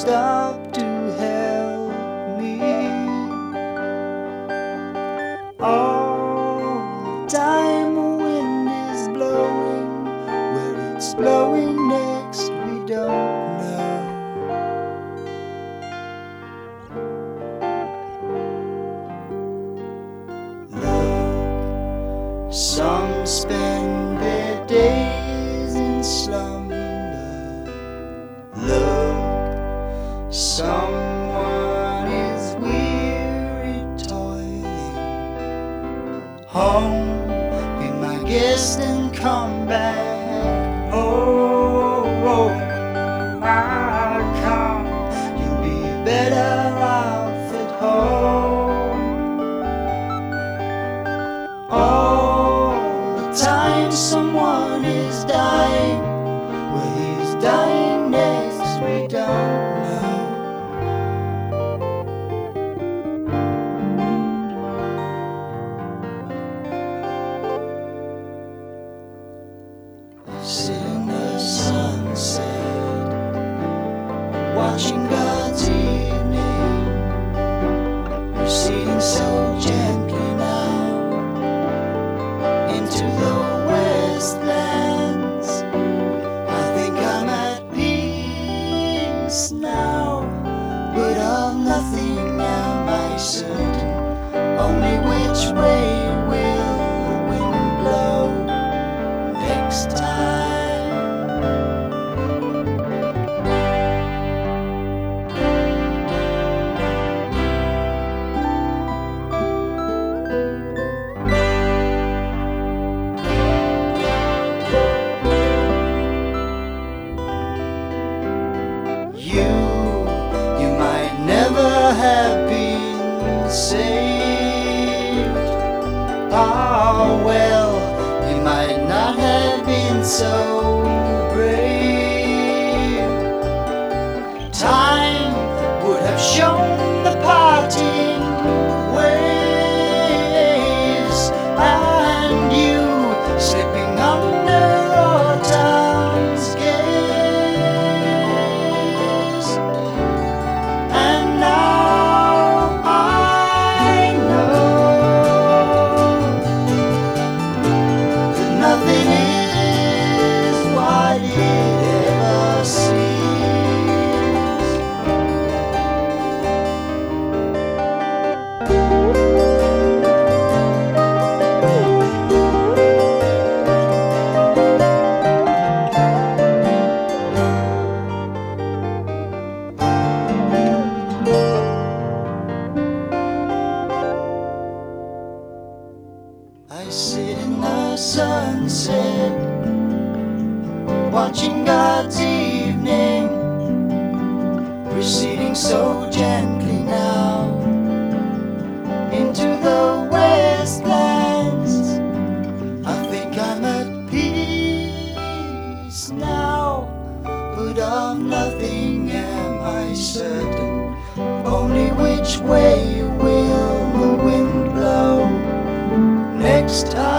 stop to help me. All the time The wind is blowing, where it's blowing next we don't know. Love, some spin. come back. washing so so gently now into the westlands. I think I'm at peace now, but of nothing am I certain. Only which way will the wind blow next time.